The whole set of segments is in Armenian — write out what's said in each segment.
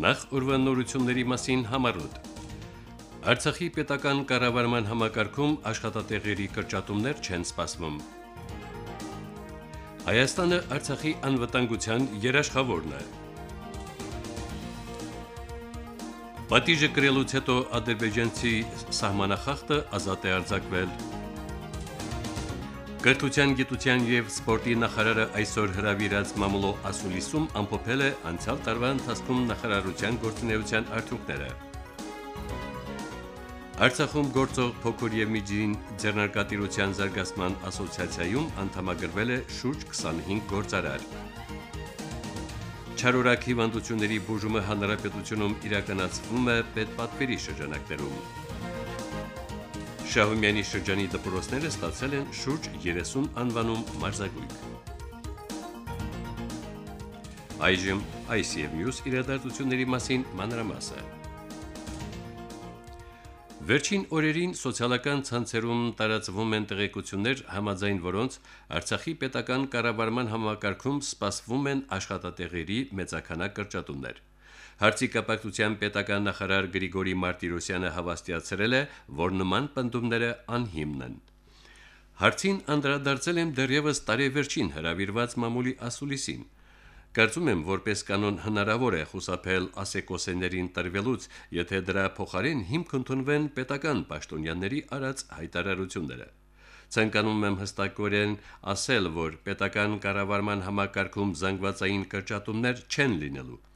Նախ ուրվանորությունների մասին համարոտ։ Արցախի պետական կառավարման համակարգում աշխատատեղերի կրճատումներ չեն սպասվում։ Հայաստանը Արցախի անվտանգության երաշխավորն է։ Պատիժը կրելուց հետո ադրբեջանցի սահմանախախտը ազատ է արձակվել։ Կրթության, գիտության եւ սպորտի նախարարը այսօր հրավիրած մամուլո ասուլիսում ամփոփել է անցյալ տարվա ընթացքում նախարարության գործունեության արդյունքները։ Արցախում գործող փոքր եւ միջին ձեռնարկատիրության զարգացման ասոցիացիայում անդամագրվել է շուրջ 25 գործարար։ Չարորակ հիվանդությունների բուժումը հանրապետությունում իրականացվում է պետպատվերի շրջանակներում։ Շահումյանի շրջանի դպրոցները ստացել են շուրջ 30 անվանում մարզագույք։ Այժմ այս եւ մյուս իրադարձությունների մասին մանրամասը։ Վերջին օրերին սոցիալական ցանցերում տարածվում են տեղեկություններ, համաձայն որոնց Արցախի պետական կառավարման համակարգում սպասվում են աշխատատեղերի մեծականակ կրճատումներ։ Հարցի կապակցության պետական նախարար Գրիգորի Մարտիրոսյանը հավաստիացրել է, որ նման պնդումները անհիմն են։ Հարցին անդրադարձել եմ դեռևս տարեվերջին հրավիրված մամուլի ասուլիսին։ Կարծում եմ, որպես կանոն հնարավոր է խուսափել ասեկոսեներին տրվելուց, եթե դրա փոխարեն հիմք ընդունվեն պետական պաշտոնյաների արած հայտարարությունները։ Ցանկանում եմ հստակորեն ասել, որ պետական կառավարման համակարգում զանգվածային կրճատումներ չեն լինելու։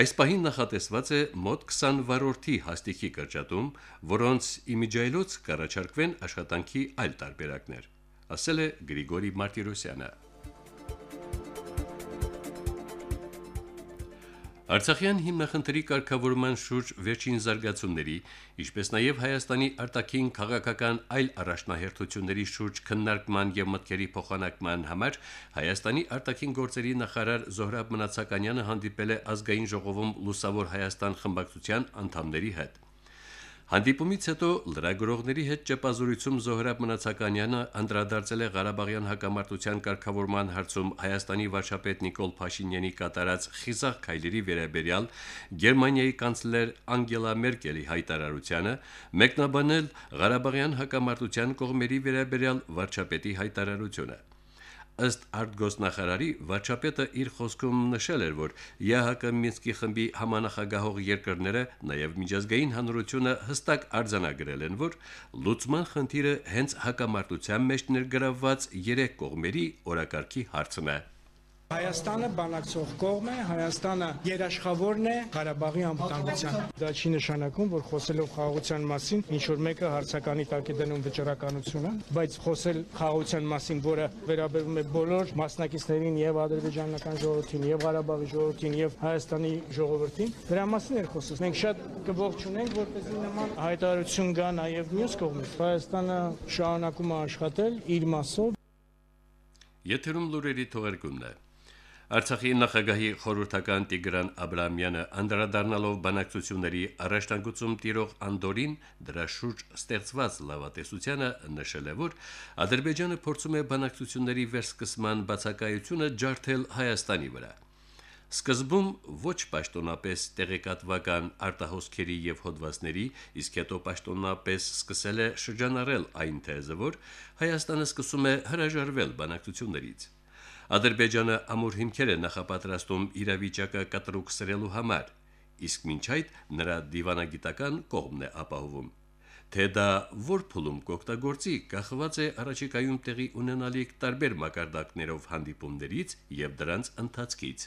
Այս պահին նախատեսված է մոտ 20 վարորդի հաստիքի կրճատում, որոնց իմիջայլոց կառաջարկվեն աշխատանքի այլ տարբերակներ, ասել է Գրիգորի Մարտիրոսյանը։ Արցախյան հիմնախնդրի կարգավորման շուրջ վերջին զարգացումների, ինչպես նաև Հայաստանի արտաքին քաղաքական այլ առաջնահերթությունների շուրջ քննարկման եւ մտքերի փոխանակման համար Հայաստանի արտաքին գործերի նախարար Զոհրաբ Մնացականյանը հանդիպել է ազգային ժողովում Լուսավոր Հայաստան խմբակցության անդամների հետ։ Հանդիպումից հետո լրագրողների հետ ճեպազորույցում Զոհրաբ Մնացականյանը անդրադարձել է Ղարաբաղյան հակամարտության կարգավորման հարցում Հայաստանի վարչապետ Նիկոլ Փաշինյանի կատարած խիզախ քայլերի վերաբերյալ Գերմանիայի կանցլեր Անգելա Մերկելի հայտարարությանը, մեկնաբանել Ղարաբաղյան հակամարտության կողմերի վերաբերյալ վարչապետի հայտարարությունը ըստ արտգոսնախարարի վարչապետը իր խոսքում նշել էր, որ ԵՀԿ Մինսկի խմբի համանախագահող երկրները, նաև միջազգային հանրությունը հստակ արձանագրել են, որ լուծման խնդիրը հենց հակամարտության մեջ ներգրավված երեք կողմերի օրակարգի հարցն է։ Հայաստանը բանակցող կողմ է, Հայաստանը երաշխավորն է Ղարաբաղի անվտանգության։ Դա չի նշանակում, որ խոսելով խաղաղության մասին ինչ որ մեկը հարցականի տակ է դնում վճռականությունը, բայց խոսել խաղաղության մասին, որը վերաբերում է բոլոր մասնակիցներին եւ ադրբեջանական ժողովրդին, եւ Ղարաբաղի ժողովրդին, եւ Հայաստանի ժողովրդին, դրա մասին էր խոսում։ Մենք շատ կողջունենք, որպեսզի նման հայտարարություն գա նաեւ մյուս կողմից։ Հայաստանը շարունակում է աշխատել իր մասով։ Եթերում լուրերի թողարկումն է։ Արցախի նախագահի խորհրդական Տիգրան Աբրամյանը անդրադառնալով բանակցությունների առաջնագծում տիրող Անդորին դրա շուրջ ստեղծված լավատեսությանը նշել է, որ Ադրբեջանը փորձում է բանակցությունների վերսկսման բացակայությունը ջարդել Հայաստանի վրա։ Սկզբում ոչ պաշտոնապես տեղեկատվական արտահոսքերի եւ հոդվածների, իսկ հետո պաշտոնապես սկսել է շրջանառել այն թեզը, որ Հայաստանը սկսում է հրաժարվել բանակցություններից։ Ադրբեջանը ամուր հիմքեր է նախապատրաստում իրավիճակը կտրուկ համար, իսկ մինչ այդ նրա դիվանագիտական կողմն է ապահովում։ Թե դա որ փուլում կօգտագործի, կախված է առաջիկայում տեղի ունենալիք տարբեր մակարդակներով հանդիպումներից եւ դրանց ընթացքից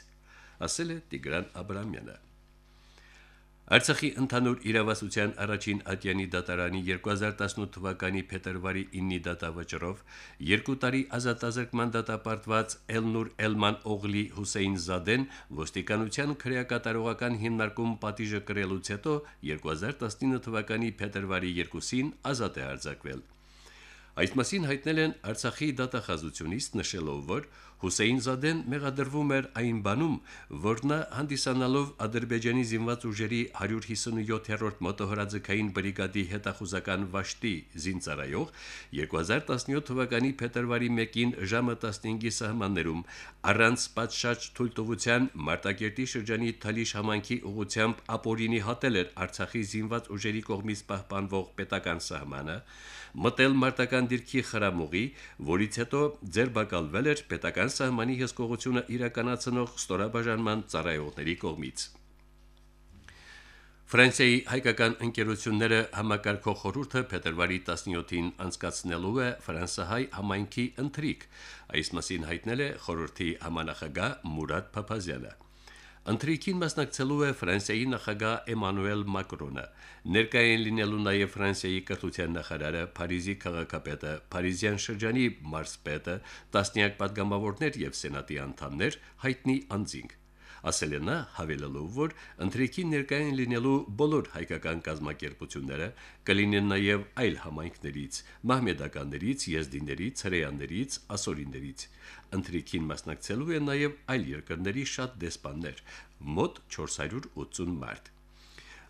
ասել է Տիգրան Աբրամյանը։ Արցախի ընդհանուր իրավասության առաջին ատյանի դատարանի 2018 թվականի փետրվարի 9-ի դատավճռով երկու տարի ազատազրկման դատապարտված Էլնուր Էլման Օղլի Հուսեյն Զադեն ոստիկանության քրեակատարողական հիմնարկում պատիժը կրելուց հետո 2019 թվականի փետրվարի 2-ին ազատ է արձակվել։ Այս մասին հայտնել են Արցախի դատախազությունից նշելով, որ Հուսեյն Զադեն մեղադրվում էր այն բանում, որ նա հանդիսանալով Ադրբեջանի զինված ուժերի 157-րդ մոտոհրաձգային բրիգադի հետախուզական վաշտի զինծառայող 2017 թվականի փետրվարի 1-ին ժամը 15-ի սահմաններում առանց պատշաճ թույլտվության Մարտակերտի շրջանի Թալիշ համանքի ուղությամբ ապորինի հատել էր Արցախի զինված ուժերի կողմից պահպանվող պետական սահմանը մտել մարտական դիրքի խրամուղի, որից հետո ձերբակալվել էր պետական սահմանի հսկողությունը իրականացնող ստորաբաժանման ծառայողների կողմից։ Ֆրանսիայի հայկական ընկերությունները համակարգող խորհուրդը փետրվարի 17-ին անցկացնելու է ֆրանսահայ համայնքի ընթրիկ։ Այս մասին հայտնել է խորհրդի համանախագահ Մուրադ Փափազյանը։ Ընթրիքին մասնակցելու է Ֆրանսիայի նախագահ Էմանուել Մակրոնը։ Ներկային լինելու նաև Ֆրանսիայի կրթության նախարարը, Փարիզի քաղաքապետը, Փարիզյան շրջանի մարզպետը, տասնյակ падգամավորներ եւ սենատի անդամներ հայտնի անձինք ասել է նա, հավելելով, որ ընթրիքի ներկային լինելու բոլոր հայկական կազմակերպությունները կլինեն նաև այլ համայնքներից, մահմեդականներից, եզդիներից, հրեաներից, ասորիներից։ Ընթրիքին մասնակցելու են նաև այլ երկրների շատ դեսպաններ, մոտ 480 մարդ։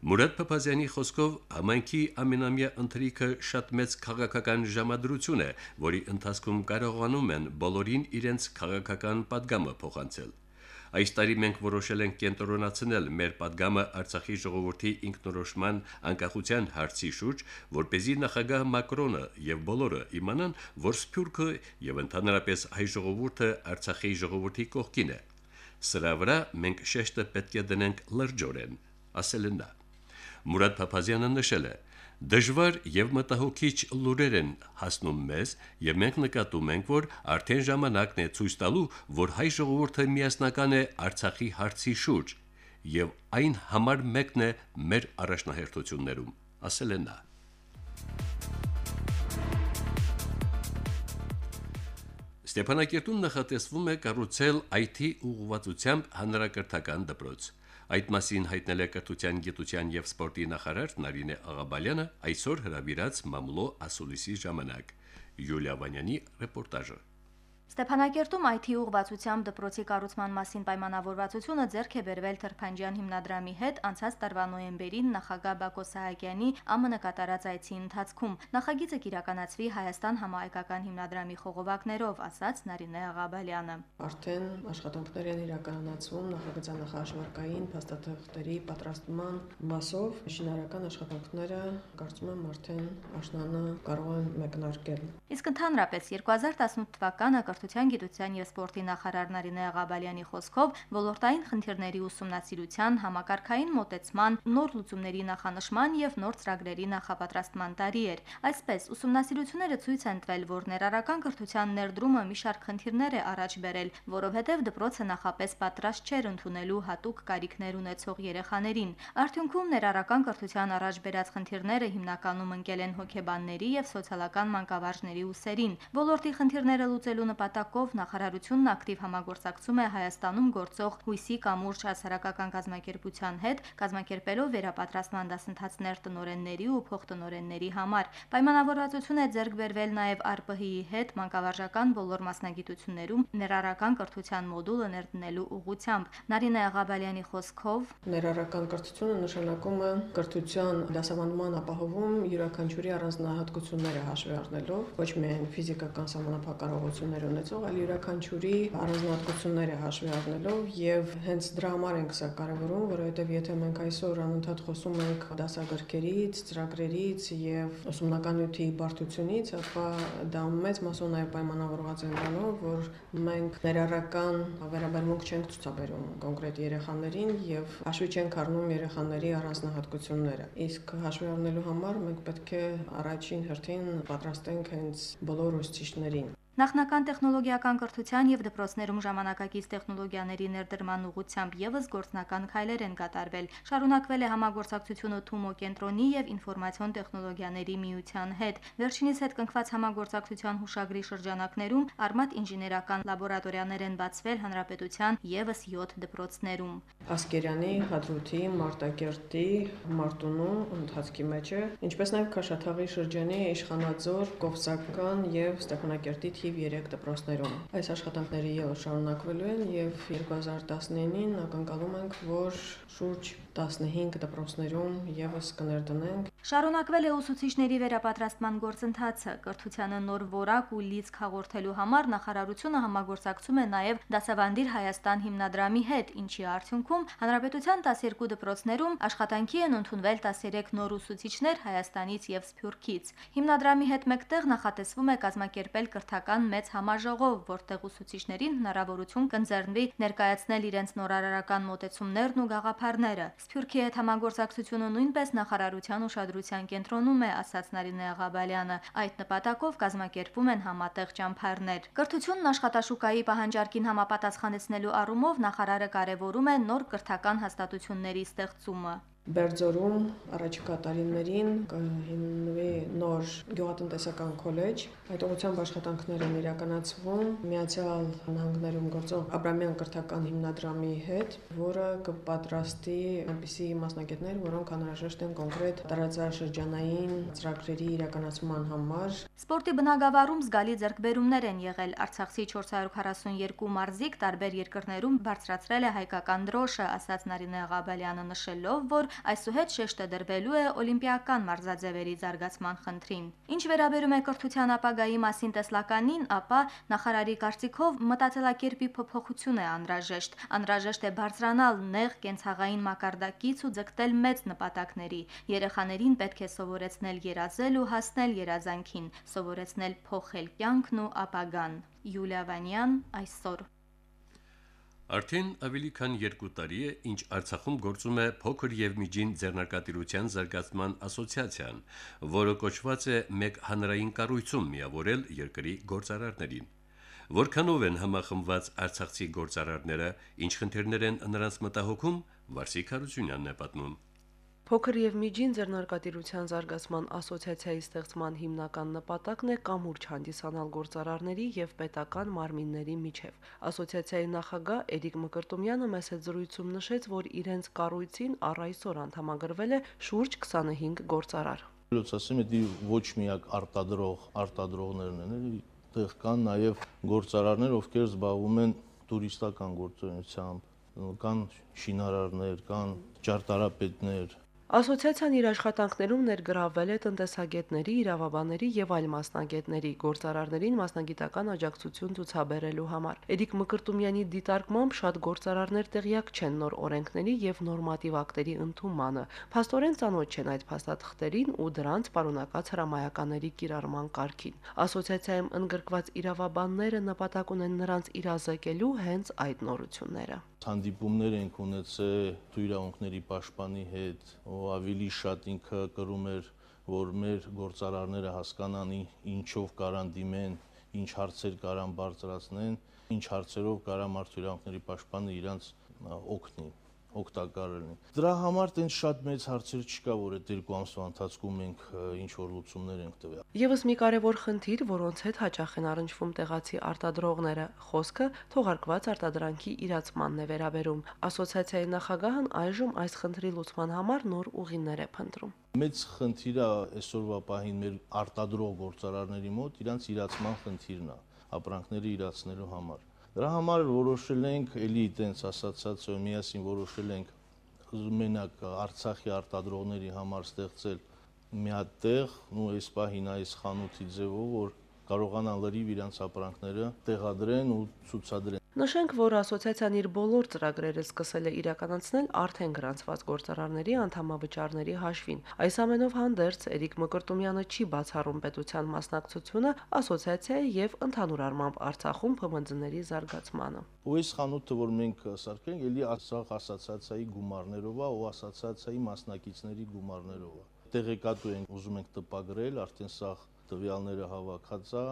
Մուրադ Փափազյանի խոսքով համայնքի ամենամյա ընթրիքը շատ մեծ քաղաքական ժամադրություն է, որի ընթացքում կարողանում են բոլորին իրենց քաղաքական падգամը փոխանցել։ Այս տարի մենք որոշել ենք կենտրոնացնել մեր падգամը Արցախի ժողովրդի ինքնորոշման անկախության հարցի շուրջ, որ เป զի նախագահ Մակրոնը եւ բոլորը իմանան, որ Սփյուռքը եւ ընդհանրապես հայ ժողովուրդը Արցախի ժողովրդի կողքին է։ Սրա վրա մենք շեշտը պետք է դնենք լրջորեն, ասել են նա։ Մուրադ Փափազյանը նշել է, Դժվար եւ մտահոգիչ լուրեր են հասնում մեզ, եւ մենք նկատում ենք, որ արդեն ժամանակն է ցույց տալու, որ հայ ժողովուրդը միասնական է Արցախի հարցի շուրջ, եւ այն համար մեկն է մեր առաջնահերթություններում, ասել է նա. Ստեփանակերտում նախատեսվում է կառուցել IT ուղղվածությամբ հանրակրթական դպրոց։ Այդ մասին հայտնել է կրթության, գիտության եւ սպորտի նախարար Նարինե Աղաբալյանը այսօր հրավիրած մամլո ասուլիսի ժամանակ։ Յուլիա Վանյանի ռեպորտաժը։ Ստեփանակերտում IT ուղղվածությամբ դպրոցի կառուցման մասին պայմանավորվածությունը ձեռք է բերվել Թրփանջյան հիմնադրամի հետ անցած տարվա նոյեմբերին նախագահ Բակո Սահակյանի ԱՄՆ կատարած այցի ընթացքում։ Նախագիծը կիրականացվի Հայաստան համահայկական հիմնադրամի խողովակներով, ասաց Նարինե Աղաբալյանը։ Արդեն աշխատանքներ են իրականացվում նախագծանախաշվարկային փաստաթղթերի պատրաստման մասով շինարարական աշխատանքները կարծում եմ արդեն աշնանը կարող են մեկնարկել։ Իսկ ընդհանրապես 2018 թվականը կրթության, գիտության եւ սպորտի նախարար Նարինե Աղաբալյանի խոսքով ոլորտային խնդիրների ուսումնասիրության, համակարգային մոտեցման, նոր լուծումների նախանշման եւ նոր ծրագրերի նախապատրաստման տարի էր։ Այսպես, ուսումնասիրությունները ցույց են տվել, որ ներառական կրթության ներդրումը մի շարք խնդիրներ է առաջ բերել, որովհետեւ դպրոցը նախապես պատրաստ չէր ընդունելու հատուկ կարիքներ ունեցող երեխաներին։ Արդյունքում ներառական կրթության առաջ բերած խնդիրները հիմնականում ընկել են հոգեբանների եւ սոցիալական մանկավարժների ուսերին։ Ոլորտի խնդիրները լուծելու նպատակով նպատակով նախարարությունն ակտիվ համագործակցում է Հայաստանում գործող հույսի կամուրջ հասարակական կազմակերպության հետ, կազմակերպելով վերապատրաստման դասընթացներ տնորենների ու փոխտնորենների համար։ Պայմանավորվածություն է ձեռք բերվել նաև ԱՌՊՀ-ի հետ մանկավարժական բոլոր մասնագիտություններում ներառական կրթության մոդուլը ներդնելու ուղղությամբ։ Նարինե Աղաբալյանի խոսքով ներառական կրթությունը նշանակում է կրթության դասավանդման ապահովում յուրաքանչյուրի առանձնահատկությունները հաշվի առնելով ոչ միայն ֆիզիկական համապակարողություններ ունեցող, այլ յուրաքանչյուրի առանձնահատկությունները հաշվի առնելով եւ հենց դրա համար ենք սա կարևորում, որովհետեւ եթե մենք այսօր անընդհատ խոսում ենք դասագրքերից, ծրագրերից եւ ուսումնական նյութի բարդությունից, ապա դա մեծ մասով նաեւ պայմանավորված է նրանով, որ մենք ներառական վերաբերմունք չենք ցուցաբերում կոնկրետ երեխաներին եւ հաշվի չենք առնում երեխաների առանձնահատկությունները։ Իսկ հաշվի առնելու համար մենք պետք է առաջին հերթին պատրաստենք հենց բոլոր ուսուցիչներին Նախնական տեխնոլոգիական կրթության եւ դպրոցներում ժամանակակից տեխնոլոգիաների ներդրման ուղղությամբ եւս գործնական քայլեր են կատարվել։ Շարունակվել է համագործակցությունը Թումո կենտրոնի եւ ինֆորմացիոն տեխնոլոգիաների միության հետ։ Վերջինիս հետ կնքված համագործակցության հուշագրի շրջանակներում Արմատ ինժեներական լաբորատորիաներ են բացվել հանրապետության եւս 7 դպրոցներում։ Ասկերյանի, Հադրութի, Մարտակերտի, Մարտունու ընթացքի մեջ է, ինչպես նաեւ Քաշաթաղի շրջանի Իշխանաձոր, Կովսական եւ Ստեփանակերտի թիվ 3 դպրոցներում։ Այս աշխատանքները եւս շարունակվելու են եւ 2019-ին ակնկալում ենք, որ շուրջ 15 դպրոցներում եւս կներդնենք։ Շարունակվել է ուսուցիչների վերապատրաստման գործընթացը։ Կրթությանը նոր որակ ու լիցք հաղորդելու համար նախարարությունը համագործակցում է նաեւ Դասավանդիր Հայաստան հիմնադրամի հետ, ինչի արդյունքում հանրապետության 12 դպրոցներում աշխատանքի են ընդունվել 13 նոր ուսուցիչներ Հայաստանից եւ Սփյուռքից։ Հիմնադրամի հետ մեկտեղ նախատեսվում է կազմակերպել կրթական մեծ համաժողով, որտեղ ուսուցիչներին հնարավորություն կընձեռնվի ներկայացնել իրենց նորարարական մոտեցումներն ու գաղափարները։ Սփյուռքի հետ համագործակցությունը նույնպես նախարարության ուշադրության կենտրոնում է, ասաց Նարինե Աղաբալյանը։ Այդ նպատակով կազմակերպվում են համատեղ ճամփարներ։ Կրթությունն աշխատաշուկայի պահանջարկին համապատասխանեցնելու առումով նախարարը կարևորում է նոր կրթական հաստատությունների ստեղծումը։ Բերձորում առաջիկա տարիներին կհիմնվի նոր գյուղատնտեսական քոլեջ։ Այդ ուղղությամբ աշխատանքներ են իրականացվում Միացյալ Նահանգներում գործող Աբրամյան կրթական հիմնադրամի հետ, որը կպատրաստի այնպիսի մասնագետներ, որոնք անհրաժեշտ են կոնկրետ տարածաշրջանային ծրագրերի իրականացման համար։ Սպորտի բնագավառում զգալի ձեռքբերումներ են եղել։ Արցախցի 442 մարզիկ տարբեր երկրներում բարձրացրել է հայկական դրոշը, ասաց Նարինե Ղաբալյանը նշելով, որ այսուհետ շեշտը դրվելու է օլիմպիական մարզաձևերի զարգացման խնդրին։ Ինչ վերաբերում է կրթության ապագայի մասին տեսլականին, ապա նախարարի կարծիքով մտածելակերպի փոփոխություն է անհրաժեշտ։ Անհրաժեշտ է բարձրանալ նեղ կենցաղային մակարդակից ու ձգտել մեծ նպատակների։ Երեխաներին պետք է սովորեցնել երազել ու հասնել երազանքին, սովորեցնել փոխել կյանքն ու ապագան։ Յուլիա Վանյան այսօր Արդեն ավելի քան 2 տարի է, ինչ Արցախում գործում է փոքր եւ միջին ձեռնարկատիրության զարգացման ասոցիացիան, որը կոչված է մեկ հանրային կառույցում միավորել երկրի գործարարներին։ Որքանով են համախմբված արցախցի գործարարները, ինչ խնդիրներ են նրանց մտահոգում, Վարսիկ Հարությունյանն է պատմում։ Փոքր եւ միջին ձեռնարկատիրության զարգացման ասոցիացիայի ստեղծման հիմնական նպատակն է կամուրջ հանդիսանալ գործարարների եւ պետական մարմինների միջև։ Ասոցիացիայի նախագահ Էրիկ Մկրտումյանը մեծ զրույցում նշեց, որ իրենց կառույցին առ այսօր անդամագրվել է շուրջ 25 գործարար։ Լույս ասեմ, դա ոչ միակ արտադրող արտադրողներն են, այդտեղ կան նաև գործարարներ, ովքեր զբաղվում են տուրիստական գործունեությամբ, կան շինարարներ, կան ճարտարապետներ, Ասոցիացիան իր աշխատանքներում ներգրավել է տնտեսագետների, իրավաբանների եւ այլ մասնագետների գործարարներին մասնագիտական աջակցություն ցուցաբերելու համար։ Էդիկ Մկրտումյանի դիտարկմամբ շատ գործարարներ տեղյակ չեն նոր օրենքների եւ նորմատիվ ակտերի ընդունմանը։ Փաստորեն ծանոթ չեն այդ փաստաթղթերին ու դրանց պարունակած հրամայականների կիրառման կարգին։ Ասոցիացիայում ընդգրկված իրավաբանները նպատակ ունեն նրանց իրազեկելու հենց այդ նորությունները հանդիպումներ ենք ունեցել թույրահունքների պաշտպանի հետ, ով ավելի շատ ինքը կրում էր, որ մեր գործարարները հասկանան ինչով կարան դիմեն, ինչ հարցեր կարան բարձրացնեն, ինչ հարցերով կարա մարդու պաշտպանը իրանց օգնի օգտակար լինի։ Դրա համար տենց շատ մեծ հարցեր չկա, որ այդ երկու ամսվա ընթացքում մենք ինչ որ լուծումներ ենք տվել։ Եվս մի կարևոր խնդիր, որոնց հետ հաճախ են առնչվում տեղացի արտադրողները, խոսքը թողարկված արտադրանքի իրացմանն է վերաբերում։ Ասոցիացիայի նախագահն այժմ այս խնդրի լուծման համար նոր ուղիներ է փնտրում։ Մեծ խնդիրը այսօրվա պահին մեր արտադրող գործարարների մոտ իրանց իրացման խնդիրն է, ապրանքները իրացնելու համար Դրա համար որոշել ենք էլի տենց ասացած միասին որոշել ենք մենակ Արցախի արտադրողների համար ստեղծել մի հատ տեղ, ու այս պահին այս խանութի ձևով որ կարողանան լրիվ իրանց ապրանքները տեղադրեն ու ցուցադրեն Նշենք, որ ասոցիացիան իր բոլոր ծրագրերը սկսել է իրականացնել արդեն գրանցված գործարարների անդամավճարների հաշվին։ Այս ամենով հանդերձ Էրիկ Մկրտումյանը չի բացառում պետության մասնակցությունը ասոցիացիայի եւ ընդհանուր առմամբ Արցախում փմձների զարգացմանը։ Ու այս խանութը, որ մենք սարքենք, ելի Արցախ ասոցիացիայի գումարներով է, ու ասոցիացիայի մասնակիցների գումարներով է։ Տեղեկատու ենք ուզում ենք տպագրել, արդեն սա տվյալները հավաքած է,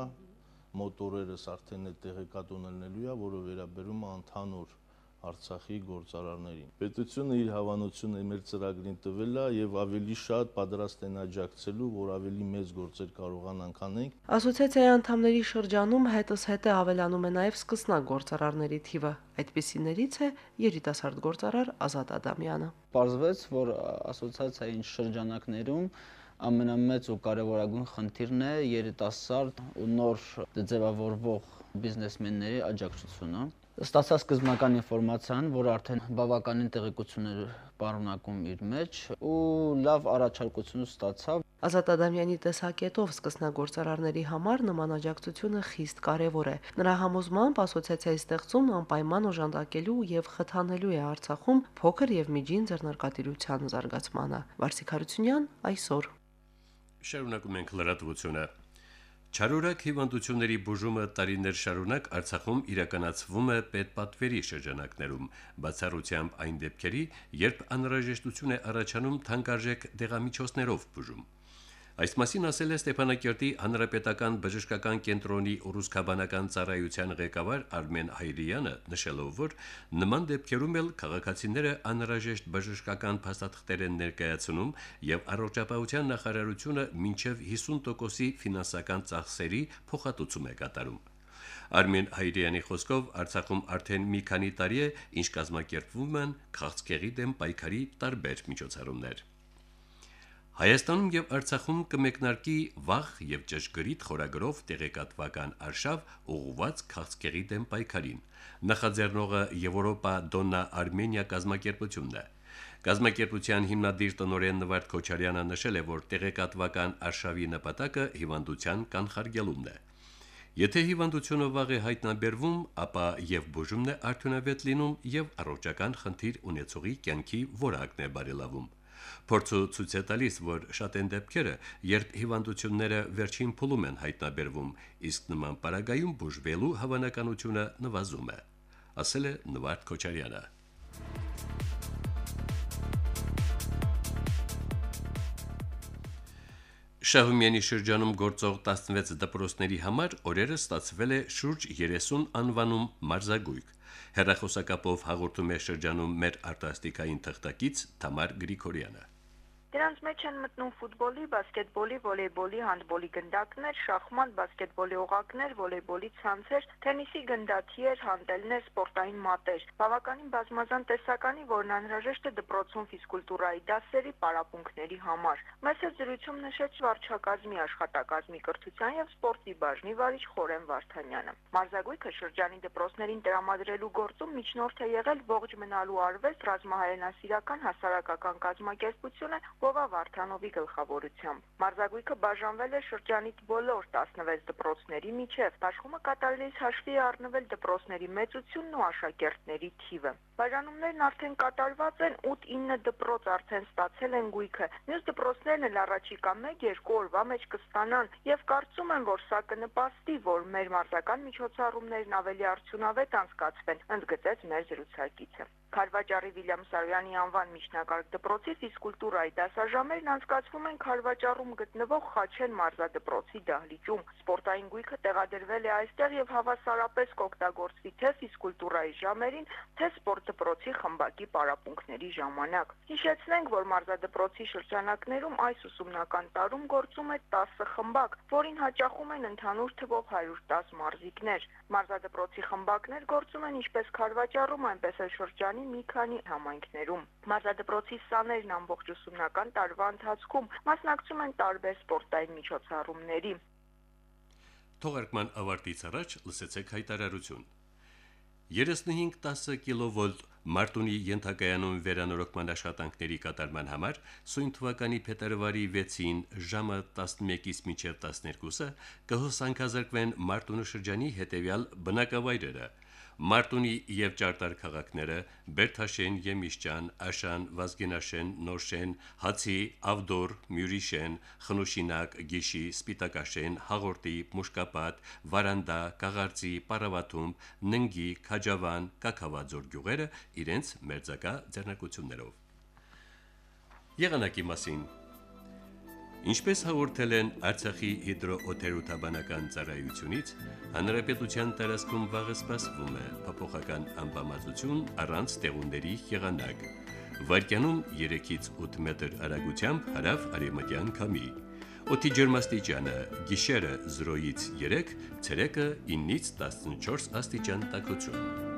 մոտորերս արդեն այդ տեղեկատուն ելնելու է, որը վերաբերում է ընդհանուր Արցախի գործարարներին։ Պետությունը իր հավանությունը մեր ծրագրին տվել է եւ ավելի շատ պատրաստ են աջակցելու, որ ավելի մեծ գործեր կարողանանք անենք։ Ասոցիացիայի անդամների շրջանում հետս հետը ավելանում է նաեւ սկսնակ գործարարների թիվը։ Այդպիսիներից է երիտասարդ գործարար Ազատ Ադամյանը։ Պարզվեց, որ ասոցիացիայի շրջանակներում ամենամեծ ու կարևորագույն խնդիրն է երիտասարդ ու նոր ձևավորվող բիզնեսմենների աջակցությունը ստացա սկզբնական ինֆորմացիան, որ արդեն բավականին տեղեկություններ պարունակում իր մեջ ու լավ առաջարկություն ստացա։ Ազատ Ադամյանի տեսակետով սկսնագործարարների համար նման աջակցությունը խիստ կարևոր է։ Նրա համոզմամբ ասոցիացիայի ստեղծում անպայման օժանդակելու եւ խթանելու է Արցախում փոքր եւ միջին ձեռնարկատիրության զարգացմանը։ Վարսիկ Հարությունյան այսօր։ Շարունակում ենք լրատվությունը։ Չարորակ հիվանդությունների բուժումը տարիներ շարունակ Արցախում իրականացվում է պետպատվերի շրջանակներում, բացառությամբ այն դեպքերի, երբ անհրաժեշտություն է առաջանում թանկարժեք դեղամիջոցներով բուժում։ Այս մասին ասել է Ստեփանակերտի հանրապետական բժշկական կենտրոնի ռուսկաբանական ծառայության ղեկավար Արմեն Հայրյանը, նշելով, որ նման դեպքերում էլ քաղաքացիները անհրաժեշտ բժշկական փաստաթղթեր են ներկայացնում եւ առողջապահության նախարարությունը մինչեւ 50%-ի ֆինանսական ծախսերի փոխհատուցում է կատարում։ Արմեն Հայրյանի խոսքով Արցախում արդեն մի քանի տարի է, ինչ կազմակերպվում են քաղցկեղի դեմ պայքարի տարբեր միջոցառումներ։ Հայաստանում եւ Արցախում կմեկնարկի վաղ եւ ճշգրիտ խորագրով տեղեկատվական արշավ ուղղված քաղցկեղի դեմ պայքարին։ Նախաձեռնողը Եվրոպա Դոննա Արմենիա կազմակերպությունն է։ Գազམ་ակերպության հիմնադիր տնօրեն Նվարդ Քոչարյանը նշել է, որ տեղեկատվական արշավի նպատակը հիվանդության կանխարգելումն է։ Եթե հիվանդությունը վաղ է հայտնաբերվում, ապա եւ բուժումն է արդյունավետ լինում եւ առողջական խնդիր ունեցողի կյանքի որակն է բարելավում։ Փորձը ցույց է տալիս, որ շատ են դեպքերը, երբ հիվանդությունները վերջին փուլում են հայտնաբերվում, իսկ նման պարագայում բուժվելու հավանականությունը նվազում է, ասել է Նվարդ Քոչարյանը։ Շահումյանի շրջանում գործող 16 դպրոցների համար օրերս ստացվել է շուրջ 30 անվանում մարզագույք։ Հերրախոսակապով հաղորդում է շրջանում մեր արտասթիկային թղթակից Թամար Գրիգորյանը։ Դրանց մեջ են մտնում ֆուտբոլի, բասկետբոլի, վոլեյբոլի, հանդբոլի գնդակներ, շախմատ, բասկետբոլի օղակներ, վոլեյբոլի ցանցեր, թենիսի գնդաթիեր, հանդելներ, սպորտային մատեր։ Բավականին բազմազան տեսականի, որն անհրաժեշտ է դպրոցում ֆիզկուլտուրայի դասերի պարապմունքների համար։ Մեծ զրույցում նշեց վարչակազմի աշխատակազմի կրթության եւ սպորտի բաժնի վարիչ Խորեն Վարդանյանը։ Մարզագույքը շրջանի դպրոցներին տրամադրելու գործում միջնորդ է եղել ողջ մնալու արվեստ ռազմահայրենասիրական հասարակական կազմակերպությունը Վովա Վարդանովի գլխավորությամբ։ Մարզագույքը բաժանվել է շրջանի բոլոր 16 դպրոցների միջև։ Բաշխումը կատարելիս հաշվի է առնվել դպրոցների մեծությունն ու աշակերտների թիվը։ Բաժանումներն արդեն կատարված են, 8-9 դպրոց արդեն ստացել են գույքը։ Մյուս դպրոցներն էլ առաջիկա 1-2 օրվա մեջ կստանան եւ կարծում եմ, որ սա կնպաստի, որ մեր մարզական միջոցառումներն ավելի արդյունավետ անցկացվեն, ընդգծեց մեր զրուցակիցը։ Խարվաճարի Վիլյամ Սարոյանի անվան միջնակարգ դպրոցի ֆիզկուլտուրայի դասաժամերն անցկացվում են Խարվաճարում գտնվող Խաչեն մարզադպրոցի դահլիճում։ Սպորտային գույքը տեղադրվել է այստեղ եւ հավասարապես կօգտագործվի թե ֆիզկուլտուրայի ժամերին, թե սպորտ դպրոցի խմբակի պարապմունքների ժամանակ։ Հիշեցնենք, որ մարզադպրոցի շրջանակներում այս ուսումնական տարում գործում է 10 խմբակ, որին հաճախում են ընդհանուր թվով 110 մարզիկներ։ Մարզադպրոցի խմբակներ գործում են ինչպես Խարվաճարում, այնպես էլ շրջանի Հայաստանի մի քանի համայնքներում։ Մարզադպրոցի սաներն ամբողջ ուսումնական տարվա ընթացքում մասնակցում են տարբեր սպորտային միջոցառումների։ Թողարկման ավարտից առաջ լսեցեք հայտարարություն։ 35-10 կիլովոլտ Մարտունի ենթակայանում վերանորոգման աշխատանքների կատարման համար սույն թվականի փետրվարի 6-ին ժամը 11-ից մինչև 12-ը կհոսանքազրկվեն Մարտունու շրջանի հետևյալ բնակավայրերը՝ Մարտունի եւ Ճարտար քաղաքները Բերթաշեն, Եմիշճան, Աշան, Վազգենաշեն, Նորշեն, Հացի, Ավդոր, Մյուրիշեն, Խնուշինակ, Գիշի, Սպիտակաշեն, Հաղորդի, Մուշկապատ, Վարանդա, Կաղարծի, Պարավաթում, Ննգի, Քաջավան, Կակավաձոր գյուղերը իրենց մերձակա ձեռնարկություններով։ Եղանակի մասին Ինչպես հաղորդել են Արցախի հիդրոօթերոթաբանական ծառայությունից, հանրապետության տարածքում վաղը սպասվում է փոփոխական ամպամածություն առանց տեղումների եղանակ։ Վարկյանում 3-ից 8 մետր արագությամբ հարավ արևմտյան քամի։ Օդի ջերմաստիճանը՝ գիշերը 0-ից 3, ցերեկը 9-ից 14 աստիճան տաքություն։